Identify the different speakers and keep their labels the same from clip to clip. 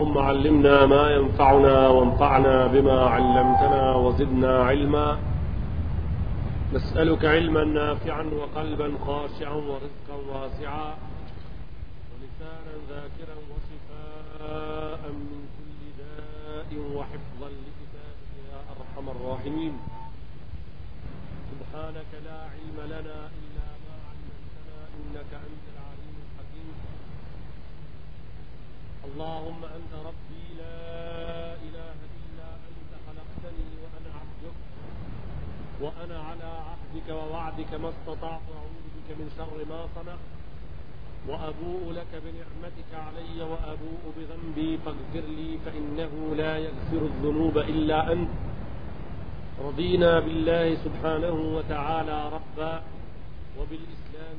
Speaker 1: اللهم علمنا ما ينفعنا وانفعنا بما علمتنا وزدنا علما نسألك علما نافعا وقلبا خاشعا ورزقا واسعا ولسانا ذاكرا وشفاء من كل داء وحفظا لكتابك يا أرحم الراحمين سبحانك لا علم لنا إلا ما علمتنا إنك أنت اللهم أنت ربي لا إله إلا أنت خلقتني وأنا عبدك وأنا على عهدك ووعدك ما استطعت أعوذ بك من شر ما صنعت وأبوء لك بنعمتك علي وأبوء بذنبي فاغفر لي فإنه لا يغفر الذنوب إلا أنت رضينا بالله سبحانه وتعالى ربا وبالإسلام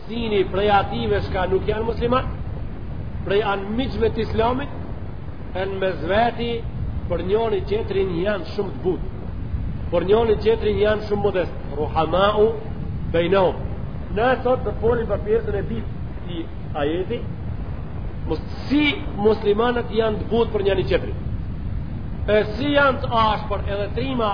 Speaker 1: Sini prej atyve çka nuk janë musliman, prej anmiqve të islamit, e në mes veti për njoni qetrin janë shumë të butë, për njoni qetrin janë shumë modest, ruhamau bejnehum. Ne sot të folim për pjesën e dytë i ajeti, si muslimanët janë të butë për njoni qetrin, e si janë të ashpër edhe trima,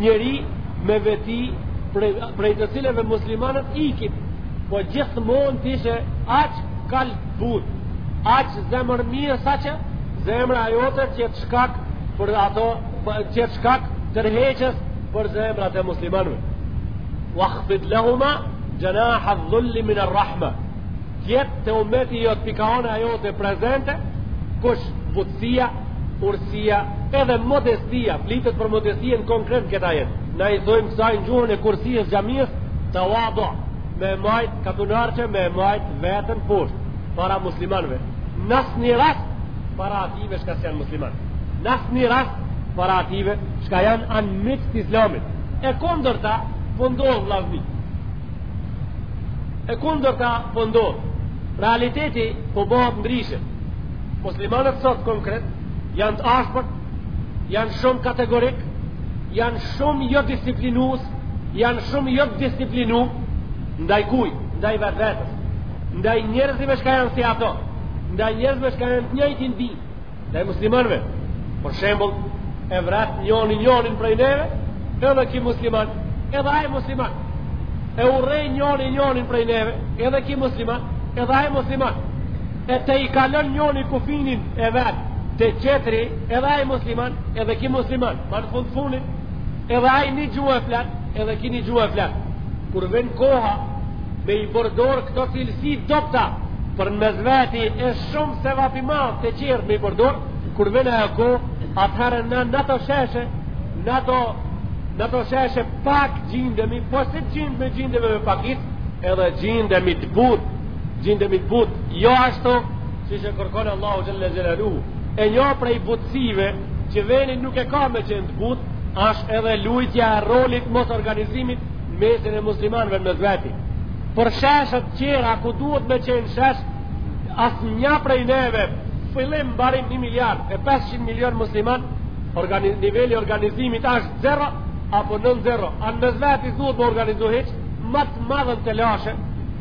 Speaker 1: Njeri me veti prej, prej të cileve muslimanët ikin, po gjithmonë të ishe aq kalb but, aq zemërmirë saqë zemra jote t'jetë shkak për ato, t'jetë shkak tërheqës për zemrat e muslimanëve. Wa khfid lahuma xhenaha dhulli minerrahme. T'jetë te ummeti jot pikahona jote prezente kush butësia urësia edhe modestia flitet për modestien konkret në këtë ajet na i thojmë kësaj në gjuhën e kursisë xhamisë tawadu me e majt katunarçe me e majt veten poshtë para muslimanëve n'asni rast para atyve çka s'janë musliman n'asni rast para atyve çka janë anmiq të islamit e kundërta po ndodh po vllazni E kundërta po ndodh. Realiteti po bëhet ndryshe. Muslimanët sot konkret janë të ashpër, janë shumë kategorik, janë shumë jo disiplinus, janë shumë jo të disiplinu ndaj kuj, ndaj vetvetes, ndaj njerëzve çka janë si ato, ndaj njerëzve çka janë të njëjtin din. ndaj muslimanëve. Për shembull, e vret njoni njonin prej neve, edhe ki musliman, edhe ai musliman. E urren njoni njonin prej neve, edhe ki musliman, edhe ai musliman. E tejkalon njoni kufinin e vet te qetri, edhe ai musliman, edhe ki musliman. Ma në fund funit, edhe ai një gjuhë e flet, edhe ki një gjuhë e flet. Kur vjen koha Me i përdor këto cilësi t'dobëta për në mes veti e shumë sevap i madh te qertë me i përdor, kur ven ajo kohë, atëherë në ato sheshe, në ato, në ato sheshe pak gjindemi, po si të gjindemi, gjindemi me pakicë, edhe gjindemi të but, gjindemi të but, jo ashtu, siç e kërkon Allahu Xhelle Xhelaluhu, e njo prej butësive, që veni nuk e ka me qenë të but, asht edhe lujtja e rolit mosorganizimit, mesin e muslimanëve në mes veti. Për sheshet tjera ku duhet me qenë shesh, asnjë prej neve, fillim mbarim një miliard e 500 milion musliman, organiz, niveli organizimit asht zero, apo nën zero. A n'mes veti duhet me organizu hiç, ma të madhen telashe,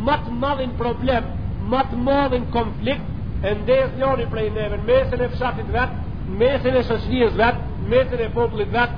Speaker 1: ma të madhin problem, ma të madhin konflikt, e ndez njoni prej neve, në mesin e fshatit vet, në mesin e shoqnisë vet, në mesin e popullit vet,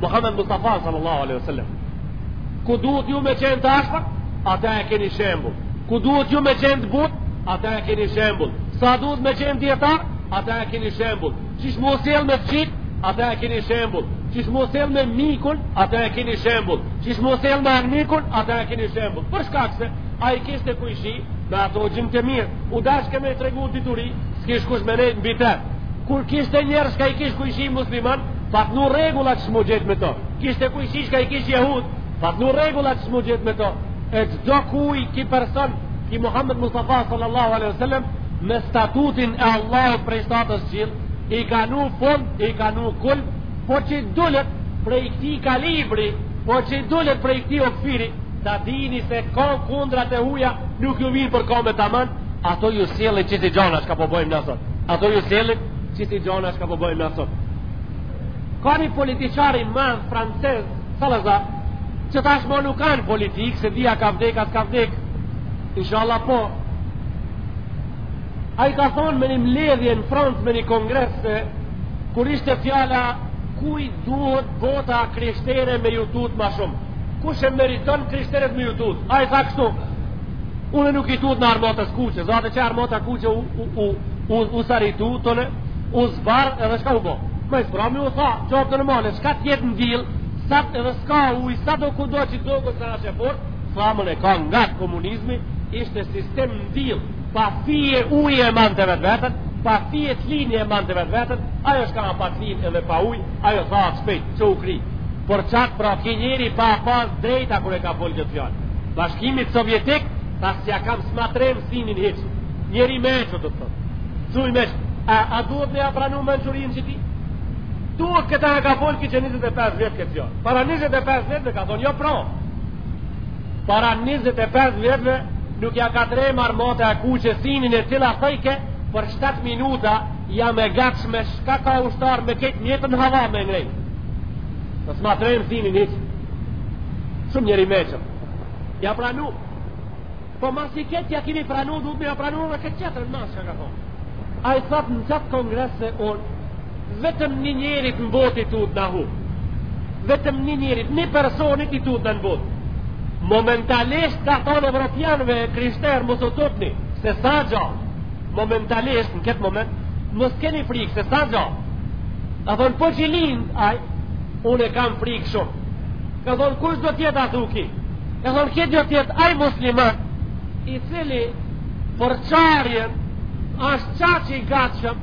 Speaker 1: Muhammed Mustafa sallallahu alaihi wasallam. Ku duhet ju me qenë të ashpër? Ata e keni shembull. Ku duhet ju me qenë të butë? Ata e keni shembull. Sa duhet me qenë dietar? Ata e keni shembull. Çish mu sjell me fqit? Ata e keni shembull. Çish mu sjell me mikun? Ata e keni shembull. Çish mu sjell me armikun? Ata e keni shembull. Për shkak se ai kishte kujshi me ato gjim të mirë, u dashke me i tregu dituri, s'kish kush me nejtë mbi te. Kur kishte njerëz çka i kish kujshi musliman, pat vnu rregullat qish mu gjetë me to. Kishte kujshi çka i kish jehud, pat vnu rregullat qish mu gjetë me to. E çdo kuj ki person, ki Muhammed Mustafa sallallahu alaihi sallam, me statutin e Allahut prej shtatës qill, i ka vnu fund, i ka vnu kulm, po qi dulët prej këti kalibri, po qi dulët prej këti okviri, Ta dini se kon kundrat e huja nuk ju vijnë për kambe tamam, ato ju sjellin çisi gjona çka po bëjmë na sot. Ato ju sjellin çisi gjona çka po bëjmë na sot. Ka një politiçar i madh francez, Salazar, që tash më nuk a në politikë, s'e di a ka vdek, a s'ka vdek, inshallah po. Ai ka thonë me një mledhje në Francë me një kongres se kur ishte fjala kuj duhet bota krishtere me ju tut ma shumë. Kush e meriton krishterët me ju tut? Ai tha kështu, unë nuk i tutna armatës kuqe, zate qe armata kuqe u, u, u, u, u saritu, tëne, u zbar edhe shka u bo. Ma i sëprami u tha, gjopë në male, shka tjetë në dilë, sa edhe s'ka uj, sa do ku do që do këtë në ashe fort, tha më në ka nga komunizmi, ishte sistem në dilë. Pa fije uji e mante vetveten, pa fije çlimi e mante vetveten, ajo çka ka pa çlim edhe pa ujë, ajo thahet shpejt, qe u kri. Por çak pra ky njeri ka pas të drejtë kur e ka folë këtë fjalë. Bashkimit Sovjetik tha s'ja kam, s'ma trem sinin hiç. Njeri i mençur do të thotë. Çuj meç, a, a duhet me ja pranu mençurinë qëti? Duhet këta e ka folë këtë që 25 vjetë këtë fjalë. Para 25 vjetëve ka thonë jo pra. Para njëzet e pesë vjetëve nuk ja ka trem armata e kuqe sinin e cila thojke për 7 minuta jam e gatshme shka ka ushtarë me kejt mjete n'hava me ngrej tha s'ma trem sinin hiq shumë njeri meçëm ja pranu po masi këtë ja kimi pranu duhet me ja pranu dhe këtë qetrën mas shka ka thonë ai thotë në qatë kongres se unë Vetëm një njerit në botë i tutna hu. Vetëm një njerit, një personit i tutna në botë. Momentalisht ka thonë evropianve e krishterë mos u tutni, se s'a gjallë. Momentalisht, në këtë moment, mos keni frikë, se s'a gjallë. Ka thonë, po që lindë, aj, unë e kam frikë shumë. Ka thonë, kush do t'jetë atë uki? Ka thonë, ki do t'jetë aj musliman, i cili përçarjen është qaq i gatshëm,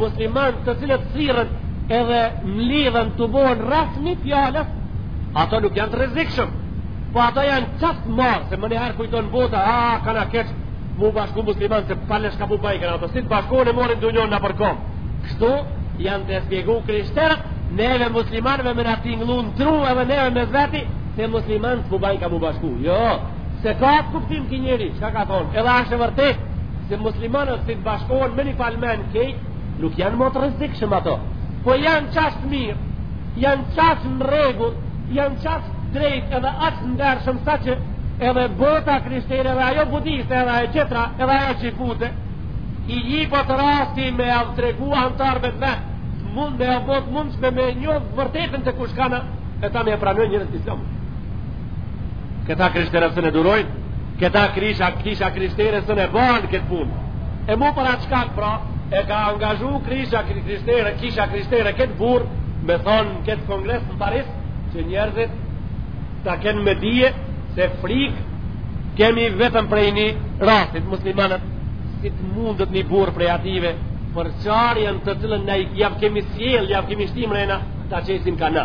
Speaker 1: musliman të cilët thirrën edhe mlidhen tubohen rreth një fjalës, ato nuk janë të rrezikshëm. Po ato janë qaq marr, se menjëherë kujton bota, a ah, kanë këta mu bashku musliman se pale çka po bajnë ka ato, si të bashkohen e morin dunjanë nëpër kamë. Kështu janë tu spjegu krishterët, neve muslimanëve me na tingëllun tru edhe neve me u zveti, se muslimanët po bajnë ka mu bashku. Jo, se ka kuptim ky njeri, çka ka thonë, edhe asht e vërtetë, se muslimanët si të bashkohen me një fjalë krejt, nuk janë më të rrezikshëm ato. Po janë qaq mirë, janë qaq në rregull, janë qaq drejt edhe aq të ndershëm sa që edhe bota krishtere edhe ajo budiste edhe ajo tjetra edhe ajo qifute i jipet rasti me jav tregu anëtarëve të vetë mund me jav mund me me njoh të vërtetën te kush ka na e ta me e pranoj njerëzit islamin Këta krishterë s'na e durojnë, këta krisha, kisha krishtere s'na e ban këtë punë. E mu për atë shkak pra, e ka angazhu krisha krishtere, kisha krishtere këtë burrë, me thonë në këtë kongres në Paris, që njerëzit ta kenë me dije se frikë kemi vetëm prej një rastit muslimanët, si të mundët një burrë prej atyve, përçarjen të cilën ne jav kemi sjellë, jav kemi shti mrena, ta qesin ka ne.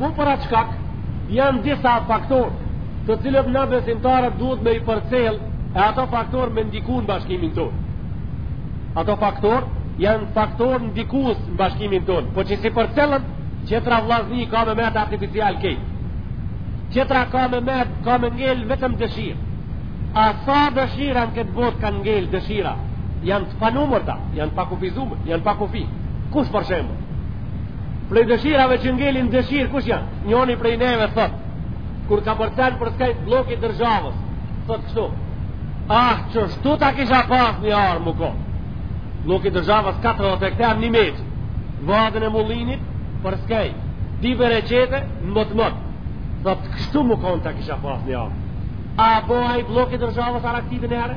Speaker 1: Mu për atë shkak, janë disa faktor të cilat na besimtarët duhet me i përcjell e ato faktor me ndiku në bashkimin tonë. Ato faktor janë faktor ndikues në bashkimin tonë, po që s'i përcjellim, tjetra vlazni ka me metë artificiale krejt. Tjetra ka me metë, ka me ngelë vetëm dëshirë. A sa dëshira në këtë botë kanë ngelë dëshira? Janë të panumërta, janë pakufizueme, janë pakufi. Kush për shembull? Prej dëshirave që ngelin dëshirë, kush janë? Njoni prej neve thot, kur ka pret sen përskaj bllokit të dërzhavës, thot kështu, ah, qështu ta kisha pas një arë me konë. Blloki dërzhavës 40 hektar një me ç', vadën e mullinit përskaj, tepër e qetë mot e mot, thot kështu me konë ta kisha pas një arë. A po ai blloki dërzhavës arë e tij u bo nihere?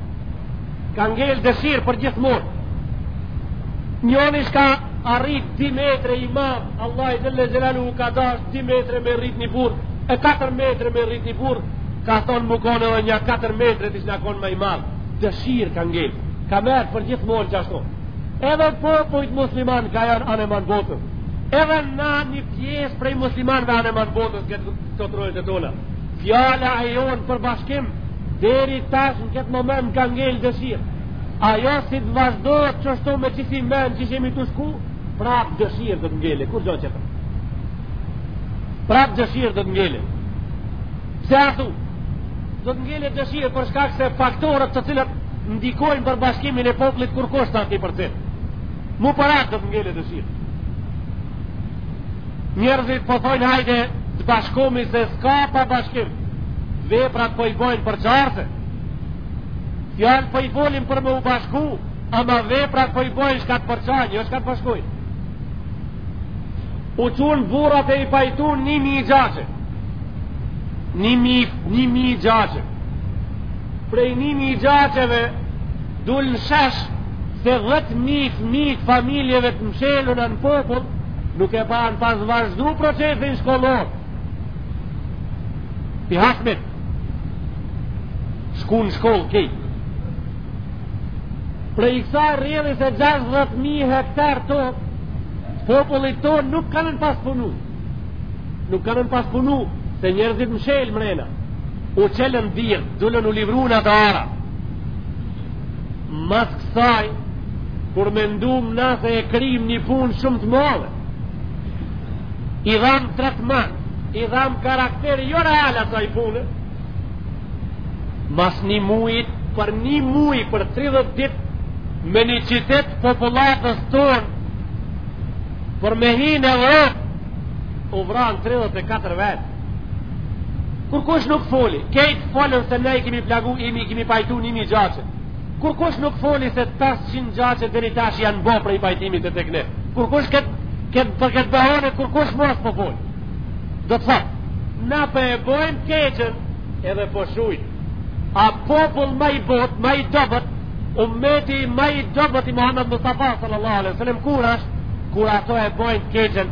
Speaker 1: ka ngel dëshirë për gjithmonë. Njoni s'ka arrit 2 metre i madh, Allahi xhele xhelaluhu ka dash 2 metre me rrit një burrë, e 4 metre me rrit një burrë, ka thonë me konë edhe nja 4 metre t'isha konë ma i madh. Dëshirë ka ngel, ka metë për gjithmonë qashtu. Edhe popujt musliman ka janë anë e manë botës. Edhe na një pjesë prej muslimanve anë e manë botës këtu te trojet e tona. Fjala e jonë për bashkim deri tash në këtë moment ka ngel dëshirë. Ajo si të vazhdohet qështu me qësi men që jemi tu shku, prap dëshirë do të ngele, kurgjo tjetër. Prap dëshirë do të ngele. Pse a thu, do të ngele dëshirë për shkak se faktorët të cilët ndikojnë për bashkimin e popullit kurkush s'i përcjell. Mu për atë do të ngele dëshirë. Njerëzit po thonë hajde të bashkomi se s'ka pa bashkim. Veprat po i bojnë përçarëse. Fjalë po i folim për me u bashku, ama veprat po i bojnë shka të përçajnë, jo shka të bashkojnë. U çunë burrat e i pajtunë një mijë gjaqe. Një mijë, një mijë gjaqe. Prej një mijë gjaqeve, Dul në shesh se dhjetë mijë fëmijë të familjeve të msheluna në popull nuk e kanë pas vazhdu procesin shkollor. Pi hasmit s'shkun në shkollë kejt. Prej kësaj rrjedh se 60.000 hektarë tokë të popullit tonë nuk kanë pas punu. Nuk kanë pas punu se njerëzit mshelë mrena. U çelën dyrtë, dulën, u livrunë arat. Mas kësaj, kur mendum na se e krym një punë shumë të madhe, i dhamë tretman, i dhamë karakter jo real asaj pune, mas një mujit, për një muj, për 30 dit, me një qytet popullatës tonë, për me hi në Evropë, u vranë 34 vetë. Kurkush nuk foli, kejt folën se ne i kemi plagu, i kemi pajtu një mijë gjaqe. Kurkush nuk foli se 500 gjaqe deri tash janë bo prej pajtimit e tekne. Kurkush këtë, këtë, për këtë behone, kurkush mo s'po fol. Do të thotë, na po e bojmë keqen edhe për po shujmë. A popull ma i bot, ma i dobët, umeti ma i dobët i Muhammed Mustafa sallallahu alaihi sallam, kur asht, kur ata e bojnë keqen,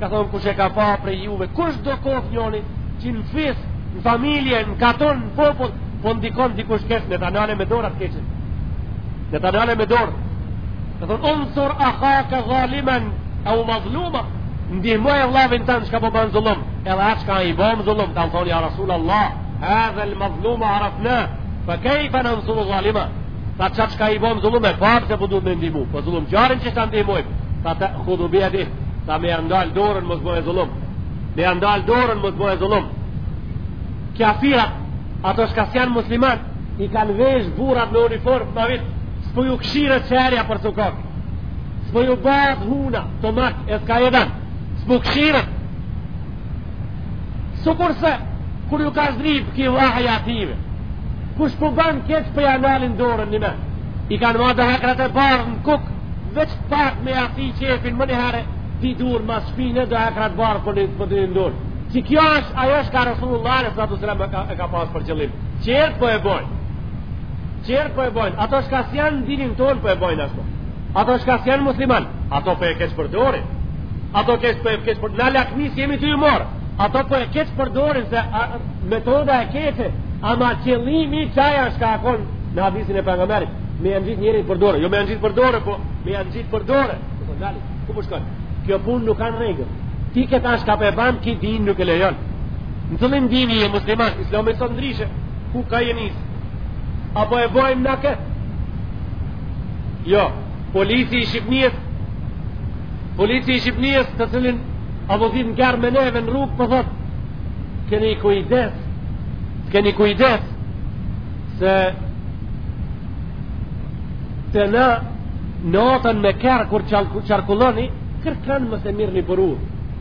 Speaker 1: Ka thonë kush e ka pa prej juve, kushdo koftë njoni që në fis, në familje, në katun, në popull, po ndikon dikush keq, le ta nale me dorë atë keqen. Le ta nale me dorë. Ka thonë, unsur ehake dhalimen eu mazlumen, ndihmoje vllavin tën shka po ban zullum, edhe atë shka i bon zullum, ka thonë, ja Rasul Allah, hadhel mazlumu arafna, fa kejfa nensuru zalimen, Tha qa çka i bon zullum e pamë se po duhet me ndihmu, po zullumqarin qysh ta ndihmojmë, tha te'khudhu bijedihi, tha me ja ndalë dorën mos bojë zullum, me ja ndalë dorën mos bojë zullum. Qafirat, ato shka s'janë muslimanë, i kanë vesh burrat me uniformë ma vitë, s'po ju kshyret qerja për sokak, s'po ju bazë huna, të makë, e s'ka jedan, s'po kshyret, Sikurse, kur ju ka zhrip ki vaha i ative, kush po ban keq po ja nalin dorën një me, i kanë ma dhe hekrat e bardhë në kuk, veç pak me ati qefin menjëherë, t'i durt mas shpine dhe hekrat e bardhë po një të një dorë. Që kjo është, ajo është ka Rasulullah alejhi salatu selam e ka, e ka pas për qëllim. Qafirt po e bojnë. Qafirt po e bojnë. Ato çka s'janë në dinin tonë po e bojnë ashtu. Ato çka s'janë musliman, ato po e keqpërdorin. Ato keq po e keq por na lakmis jemi tu ju marrë. Ato po e keqpërdorin se a, metoda e keqe, ama qëllimi qaj është çka ka kon në hadithin e pejgamberit. Me ja ngjit njerit për dore, jo me ja ngjit për dore, po me ja ngjit për dore. Po thonë dali, ku po shkon? Kjo punë nuk ka rregull. Ti këta çka pe ban ky din nuk e lejon. Në cilin din je musliman, islami s'thot ndryshe, ku je nis? Apo e bojmë na këtë? Jo, polici i Shqipnijës, polici i Shqipnijës të cilin e vozitëm në kerr me neve në rrugë, po thot, po keni kujdes, keni kujdes, se të në natën me kerr kur qarkulloni, kërkan mos e mirrni për udhë.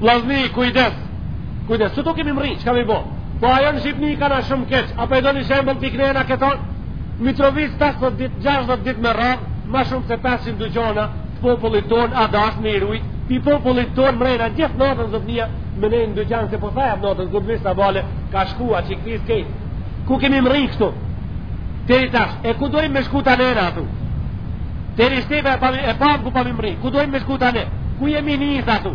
Speaker 1: Lazni, kujdes. Kujdes, se ku kemi mrri, çka kemi bo? Po ajo në Shqipni i ka na shumë keq, a po e doni një shembull te na këtu? Mitrovicë 50 dit, 60 dit me radhë, ma shumë se 500 dyqane, të popullit ton, u dasht me i rujt, pi popullit ton mrena gjithë natën zotnia, me nejt në dyqan se po thehet natën zotnia, sa bale, ka shkua që i këti s'kejtë. Ku kemi mrri kështu? Deri tash, e ku dojmë me shku tani në atu? Deri qetash e pamë, e pamë ku kemi mri, ku dojmë me shku tani? Ku jemi nis atu?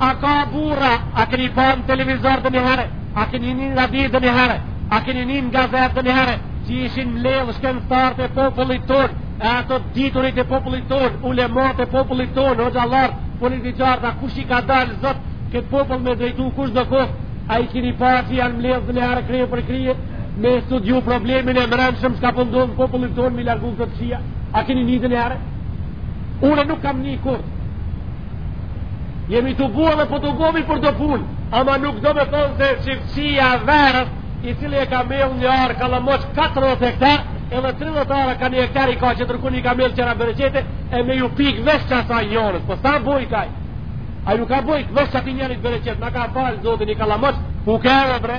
Speaker 1: A ka burra, a keni pa në televizor ndonjëherë, a keni ni në radio ndonjëherë, a keni ni në gazetë ndonjëherë, që ishin mledhë shkencëtarët e popullit tonë, e ata t'diturit e popullit tonë, ulemat e popullit tonë, hoxhallarët, politikanët, a kush i ka dalë zot këtij popull me drejtu, kushdo qoftë, a i kini pa që janë mledhë ndonjëherë krye për krye, Me studiu problemin e mrendshëm çka po ndodh në popullit tonë me i largu këto të kqija. A keni ni ndonjëherë? Unë nuk kam ni kurrë. Jemi tubu edhe po tubohemi për të punë. Ama nuk do me thonë se që qia verës, i cili e ka mjellë një ar ka lon bosh 40 hektar, edhe 30 arë ka një hektar i ka që tërku një ka mjellë qëra bereqete, e me ju pikë vesh që asaj njërës. Po sa boj kaj? A ju ka boj vesh që ati njërit bereqet, në ka falë zoti i ka lon bosh, ku kërë bre?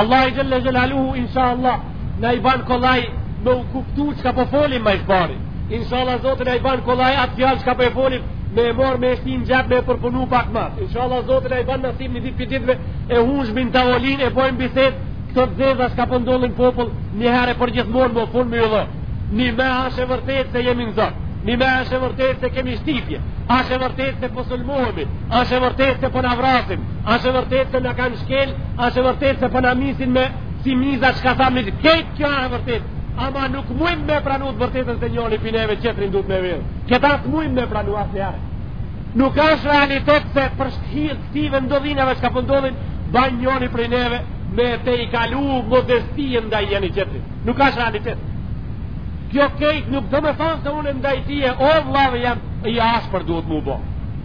Speaker 1: Allahu xhelle xhelaluhu insha Allah na i ban kollaj me u kuptu çka po folim ma së pari insha Allah Zoti na i ban kollaj atë fjalë çka po e folim me e morr me e shti në xhep me e përpunu pak ma insha Allah Zoti na i ban nasib një ditë prej ditëve e hunshbin të olin e bojmë bisedë këto të zeza çka po ndodhin n'popull një herë për gjithmonë mo fund me ju dhënë njëmend asht e vërtetë se jemi në zor njëmend asht e vërtetë se kemi shtypje asht e vërtetë se po sulmohemi asht e vërtetë se po na vrasin Asht e vërtetë se na kanë shkel Asht e vërtetë se po na po mysin ma Si miza çka thamë një Krejt kjo e vërtetë Ama nuk mujmë me pranu të vërtetën se njëri prej neve tjetrin duhet me vra Këta s'e mujmë me pranu asnjëherë Nuk është realitet se për hir të këtyne ndodhive çka po ndodhin po Ban njëri prej neve me tejkalu modestinë ndaj njëri tjetrit Nuk është realitet Kjo krejt nuk do me thonë se unë ndaj teje O vlla jam i ashpër duhet mu bo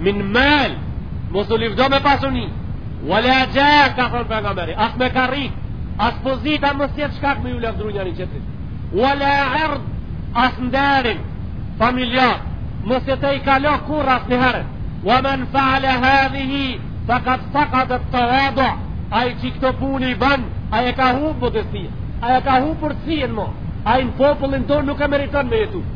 Speaker 1: min mal mos u lavdo me pasuni wala jah ka thon pejgamberi as me karrige as pozita mos jet shkak me ju lavdru njëri tjetrit wala ird as nderin familjar mos e tejkalo kurrë asnjëherë wa man fa'ala hadhihi faqad faqada at-tawadu ai që këto punë i bën ai e ka humb modestinë ai e ka humb porcien mo ai në popullin tonë nuk e meriton me jetu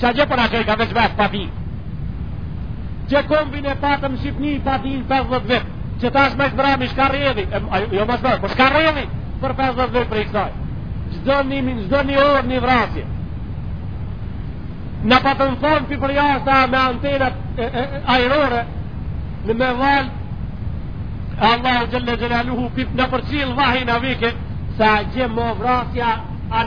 Speaker 1: Ça gjë po na qojka veç vetë pa din Qe kombin e patëm Shqipni pa din 50 vjet Qe tash ma mbrami shka rrjedh e, a, Jo ma shkoj, po shka rrjedh Për 50 vjet prej kësaj Çdo një min, çdo një orë një vrasje Na patën thonë prej prej jashta me antenat e, e, e, ajrore Në me valë Allahu xhelle xhelaluhu Na përcjell vahin a vike Sa gjë më vrasja a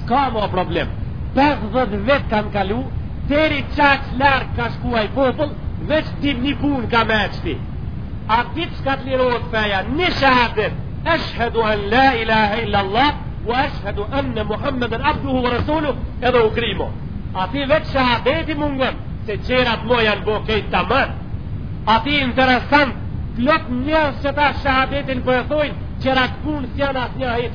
Speaker 1: S'ka mo problem. 50 vjet kanë kalu, deri qaq larg ka shku ai popull, veç dim një punë ka me ec. Atë ditë çka të lirohet feja, një shahadet, Eshhedu en la ilahe illallah, wa eshhedu enne Muhammeden abduhu ve rasuluhu, edhe u kry mo. Aty veç shahadeti mungon, se tjerat mo janë bo krejt tamam. Aty interesant, plot njerëz qeta shahadetin po e thojnë, tjerat punë s'janë as një hiç.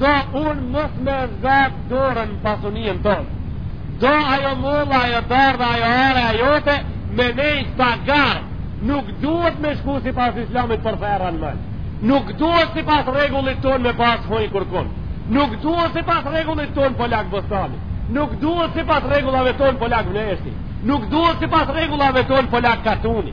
Speaker 1: Do unë mos me zgat dorën në pasunien tonë. Do ajo molla, ajo dardha, ajo arë, ajo te, me nejt pa gardh. Nuk duhet me shku sipas islamit për ferra në mal. Nuk duhet sipas rregullit tonë me pas hojn kurkun. Nuk duhet sipas rregullit tonë polak bostani. Nuk duhet sipas rregullave tonë polak vneshti. Nuk duhet sipas rregullave tonë polak katuni.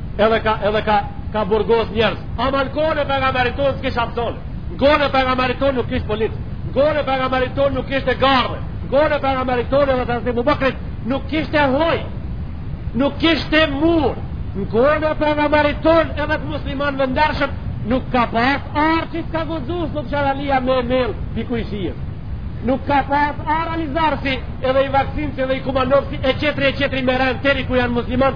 Speaker 1: Edhe ka edhe ka ka burgos njerëz. Ama në kohën e pejgamberit tonë s'kish apson. Në kohën e pejgamberit tonë nuk kish polic. Në kohën e pejgamberit tonë nuk kishte gardhe. Në kohën e pejgamberit tonë edhe të asni Ebu Bekrit nuk kishte hoj. Nuk kishte mur. Në kohën e pejgamberit tonë edhe të muslimanëve ndershëm nuk ka pas arë çi s'ka guxu sot çaralia me mel pi kojshive. Nuk ka pas arë a livadh si edhe i vaksinës edhe i Kumanovës e tjetri e tjetri me rënë teri ku janë musliman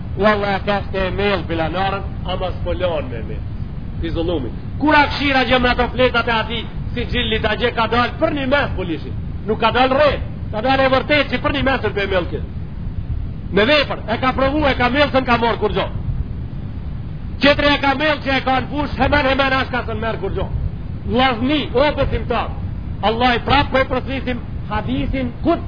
Speaker 1: Vallahi e kishte e mel bile arën, ama s'po lanë me mel. Pi zullumi. Kur e kshira gjo me ato fletat e ati, sixhilit a gjo ka dalë për një mes bulishi. Nuk ka dalë rre, ka dalë e vërtet që për një mes është be mel këtë. Me vepër, e ka provu, e ka mel s'e ka marrë kurgjo. Tjetri e ka mel që e ka në fush, hemen, hemen, ashka s'e merr kurgjo. Vllazni, o besimtar, Allahi prapë po e përsërisim hadisin kud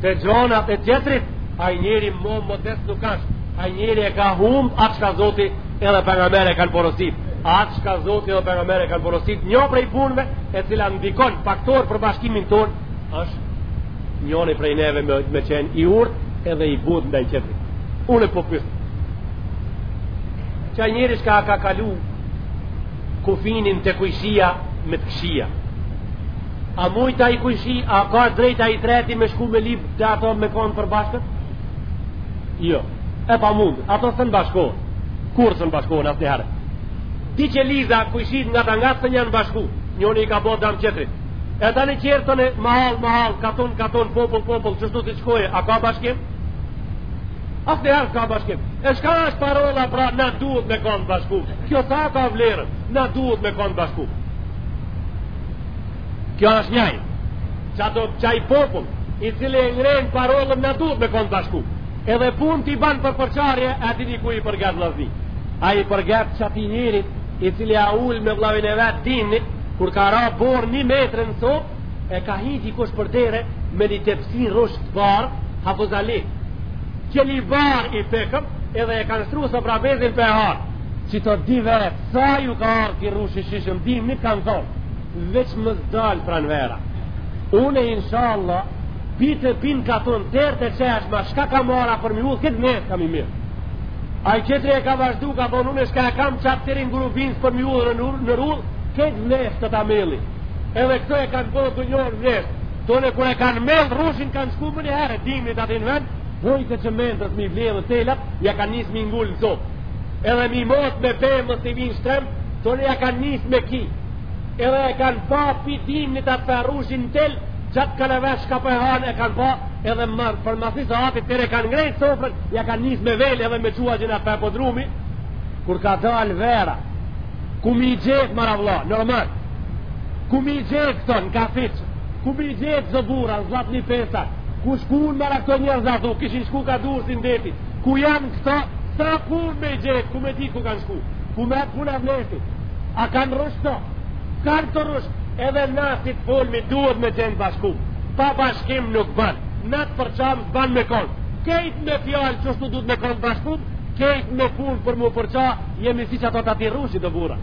Speaker 1: Te gjanat e tjetrit, ai njeri mo modest nuk është. Ai njeri e ka humb atë çka Zoti edhe pejgamberi e kanë porosit. Atë çka Zoti edhe pejgamberi e kanë porosit, një prej punëve e cila ndikon faktor për bashkimin ton është njoni prej neve me, me qenë i urtë edhe i butë ndaj tjetrit. Unë po pyes. Qaj njeri që ka kalu kufinin te kojshia me të kshija. A mujt ai kojshi, a ka drejt ai treti me shku me lyp te ato me kon për bashkët? Jo. E pamund, ato s'un bashkohen. Kur s'un bashkohen asni herë. Dy që liza kojshi nga ta nga s'jan bashku, njoni i ka bo dam tjetrit. E tanë tjerët në mahal, mahal, katun, katun, popull, popull, qeshtu si shkoje, a ka bashkim? Asni herë s'ka bashkim. E çka është parola pra, na duhet me kon bashku. Kjo ta ka vlerën, na duhet me kon bashku. Kjo është njaj, qato qaj popull, i cili e ngrejnë parolën na duhet me konë bashku. Edhe punët i ban për përçarje, e dini kuj i përgat vllazni. Ai përgat qatij njerit, i cili a ul me vllavin e vet dimnit, kur ka ra borë një metrë në sop, e ka hi dikush për dere me një tepsi rrush të bardhë, hafuzali. Qelibar i pekëm, edhe e kanë shtru sofrabezin për me hangër. Qet dy vetë, Sa ju ka ardhë ki rrush i shishëm dimnit, kanë thonë, veç me dalë pranvera. Une, inshallah, bitë binë ka thonë tërë te çeshma çka kam ara përmi udhë këtë vesht kam me mjellë. Ai tjetri e ka vazhdu, ka thonë, une çka e kam qatë te ajo gurrë përmi udhë, nën udhë, këtë vesht do ta melli. Edhe këto e kanë bo të njojtin vesht. Tone, kur e kanë mellë rrushin, kanë shku menjëherë, dimni te ai vend, hojtë çimentos m'i vnu edhe telat, ia kanë nis m'i ngul në copë. edhe mi mot me pe më si vinë shtrem të një ka nis me kthy edhe e kanë pa pi din një të të rrushin në tel gjatë kanë vesh ka për hanë e kanë pa edhe më për më si sa atit tëre kanë ngrejt' sofrën ja kanë nis me vjel edhe me çu n'gjyna te podrumi kur ka dal vera ku mi gjep mara vla normal ku mi gjep këto në kafiq ku mi gjep zë bura në zlat një pesa ku shku në mara këto njërë zë kishin shku ka durë si në det Ku janë këta? S'ka punë me gjetë, ku me ditë ku kanë shku? Ku me puna vlefit? A kanë rrush këta? Kanë të rrush, edhe na si të folmi duhet me qenë bashkim. Pa bashkim nuk banë, na të përçamë s'ban me konë. Kejtë me fjalë qishtu duhet me konë bashku, kejtë me punë për m'u përça, jemi si që ato të ati rrushi të bura.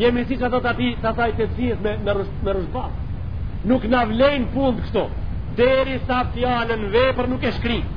Speaker 1: Jemi si që ato të ati të asaj të fjes me, me, rrush, me rrush ba. Nuk na vlejnë punë të kështu, deri sa fjalën vepër nuk e shkrinë.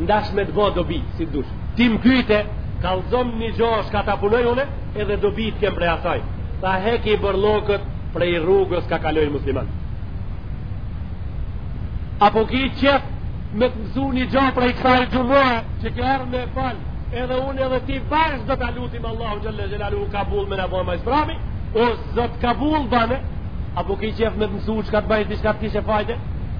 Speaker 1: n'dash me të bo dobi, si të dush. Ti më pyte, kalzom një gja shka ta punoj une, edhe dobi të kem prej asaj. Tha heki bërllokët prej rrugës ka kalojnë muslimanët. A po ki qef me të mësu një gja prej kësaj xhumaje, që ke ardhë me e falë, edhe unë edhe ti bashkë do ta lutim Allahun Xhelle Xhelaluhu kabull me në bojë ma s'mrami, o Zot kabull bane, a po ki qef me të mësu çka të bajsh, çka të kishe fajde,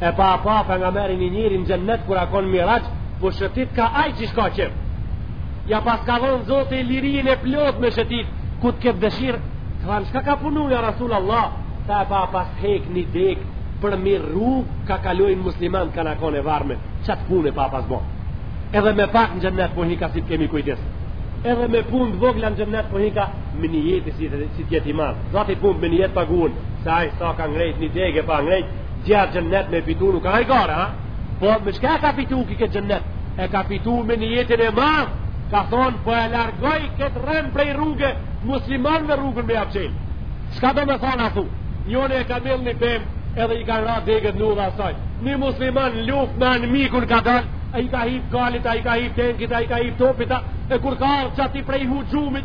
Speaker 1: e pa pa pa pejgamberi një njeri në xhennet kur a kon miraxh po shëtit ka aj që shka qef ja pas ka dhonë Zoti lirinë e plot me shëtit ku të ketë dëshirë i thanë shka ka punu ja Resulallah tha e pa pas hek një degë përmi rrugë ka kalojnë muslimant ka kon e varme qatë punë e pa pas bo edhe me pak në xhennet po hika si të kemi kujdes edhe me punë të vogla në xhennet po hika me nijet si të jetë i madhë Zoti punën me nijet e pagun sa e sa ka ngrejt një degë e pa ngrejt Djerë xhennet me fitu nuk ka hajgare, ha? Po, me çka e ka fitu ky këtë xhennet? E ka fitu me nijetin e madhë, ka thonë, po e largoj këtë rrem prej rruge, muslimanëve rrugën me ja çelë. Shka do me thonë a thu? Njoni e ka mjellë një pem, edhe i kanë ra degët në udhë asaj. Një musliman në luftë me anmikun ka dalë, a i ka hip kalit, a i ka hip tenkit, a i ka hip topit, a e kur ka ardhë qaty prej huxhumit,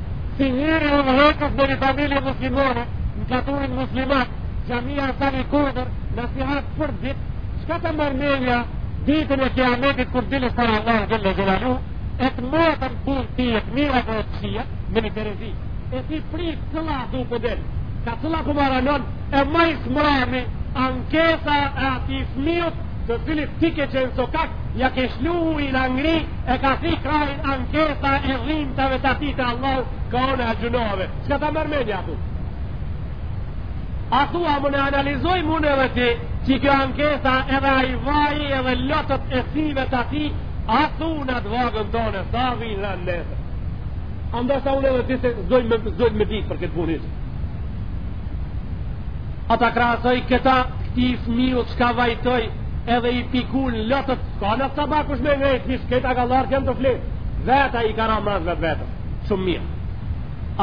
Speaker 1: Si njeri udhëheqës në një familje muslimane, në katunin musliman, xhamia sa një kodër, nasihat për ditë, çka të marrë menja ditën e kiametit kur t'dilsh para Allahut Xhelle Xhelaluhu, e të maten punët e tua të mira apo të këqija, me një terezi, e ti prit cëla du për delë, ka cëla për maranon, e ma s'mrami, ankesa e atij fmiut, të cilit ti ke qenë shkak, ja ke shlu i langri, e ka thy krahin ankesa e dhimtave të atij te Allahu, ka one a gjunove. Çka ta merr menja ty? A thua me e analizu unë edhe ti, që kjo ankesa edhe ai vaj edhe lotët e syve të atij, a thu në atë vagën tonë, sa vinë në nëzë. A ndërsa unë edhe ti s'e dojmë me, me ditë për këtë punë. Ata krahasoj këta këtij fmiu çka vajtoj edhe i pikin lotët S'ka në sabah kush me ngejt hiç këta ka lartë jem të flet Veta i ka ra mas vetë vetëm Shumë mirë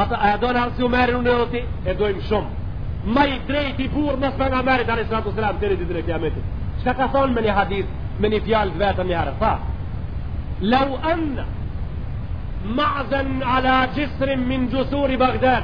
Speaker 1: Ata e don hazreti Umerin unë edhe ti e dojmë shumë Ma i drejti burrë mas pejgamberit alejhi salatu selam deri ditën e kiametit Çka ka thonë me një hadith me një fjalë të veten një herë Tha Lau anne Ma'zen ala xhisrin min xhusuri Bagdad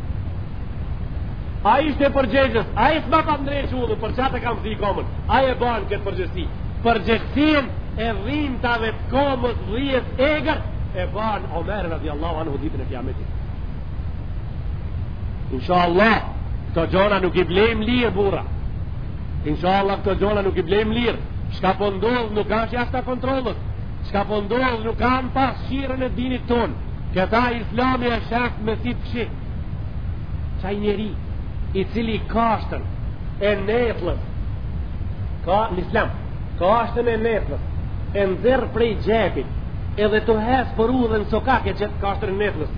Speaker 1: Ai ishte përgjegjës, ai s'ma ka ndreqë udhën, për qatë e kam thy komën, ai e ban këtë përgjegjësi. Përgjegjësinë e dhimtave të komës dhisë egër, e ban Omer radi Allahu anhu ditën e kiametit. Insha Allah, këto gjona nuk i blejmë lirë, burra. Insha Allah, këto gjona nuk i blejmë lirë. Shka po ndodh po nuk ashtë jashtë kontrollës. Shka po ndodh po nuk kam pas shirën e dinit tonë. Këta islami e shef me si pëshi Qaj njeri I cili kashtën E netlës Ka në islam Kashtën e netlës E nxjerr prej xhepit Edhe tu hec për udhe në sokak e qet kashtën e netlës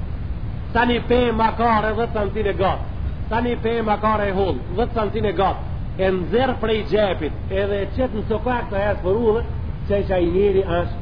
Speaker 1: Sa një pe makare dhetë santim e gatë Sa një pe makare e hollë Dhetë santim e gatë E nxjerr prej xhepit Edhe e qet në sokak tu hec për udhe Qaj qaj njeri ashtë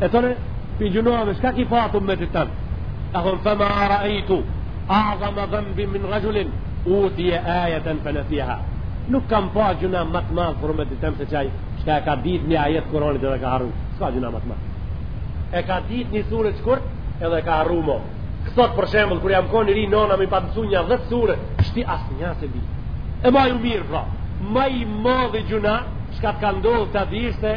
Speaker 1: E thonë, prej gjynaheve, shka ki pa të umetit tanë? E thonë, fema raejtu, adhame dhenben min rexhulin, utije ajeten fe nesijeha. Nuk kam pa gjynah më të madh për umetit tem se qaj, shka e ka ditë një ajet Kuranit edhe e ka harru. S'ka gjynah më të madh. E ka ditë një sure të shkurt edhe e ka harru mo. Sot për shembull, kur jam kon i ri nona m'i pat mësu nja dhetë sure, shti asnjë s'e di. E maje mirë, pra, ma i madhi gjynah, shka të ka ndodhë të adhishtë,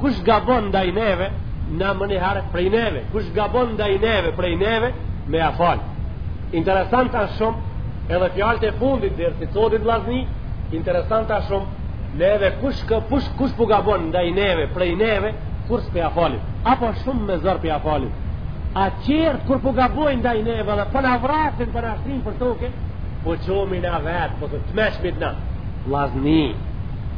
Speaker 1: Kush gabon ndaj neve, na më njëherë prej neve. Kush gabon ndaj neve, prej neve, me ja falë. Interesant është shumë, edhe fjalët e fundit dersit sodit vllazni, interesant është shumë, neve kush kë kush kush po gabon ndaj neve, prej neve, kurrë s'po ja falim. Apo shumë me zor po ja falim. A tjerët kur po gabojnë ndaj neve dhe po na vrasin po na shtrijnë për toke, po qomi na vetë, po të të meshmit na. Vllazni,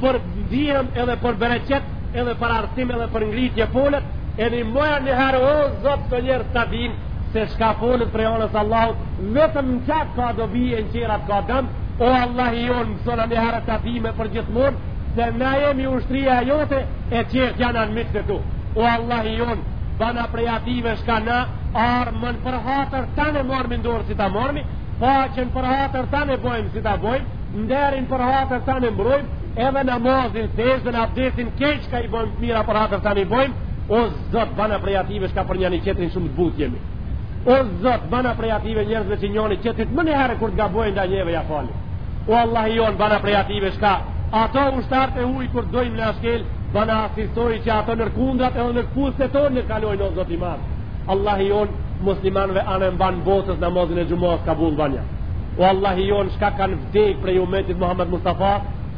Speaker 1: për ndihmë edhe për bereqet edhe për arsim edhe për ngritje folet edhe nimoja një herë o zot kto njerëz ta dinë se shka folet prej anës Allahut vetëm në qatë ka dobi e në qerat ka dëm o Allahi jonë mësona një herë ta dimë përgjithmonë se na jemi ushtria jote e qertë janë anmiqtë e tu o Allahi jonë bana prej ative shka na armën për hatër tan e marrmi n'dorë si ta marrmi Paqen për hatër tan e bojmë si ta bojmë, nderin për hatër tan e mbrojmë, edhe namazin, sexhden, abdesin, krejt çka i bojmë të mira për hatër tan i bojmë, o zot bana prej ative shka për njani qetrin shumë të butë jemi. O zot bana prej ative njerëzve që njani qetrit menjëherë kur të gabojnë ndaj neve ja falim. O Allahi jonë bana prej ative shka ato ushtarët e huj kur të dojnë me na shkel bana asisoj që ato nër kundrat edhe nër kpucët tonë të kalojnë o zot i madhë. Allahi jonë muslimanve anembanë botës namazin e xhumasë kabull banja. O Allahi jonë shka kanë vdekë prej umetit Muhammed Mustafa,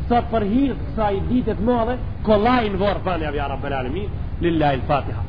Speaker 1: sot për hir të kësaj dite të madhe, kollaj në vorr banjav ja Rabbel Alemin, lillahil Fatiha.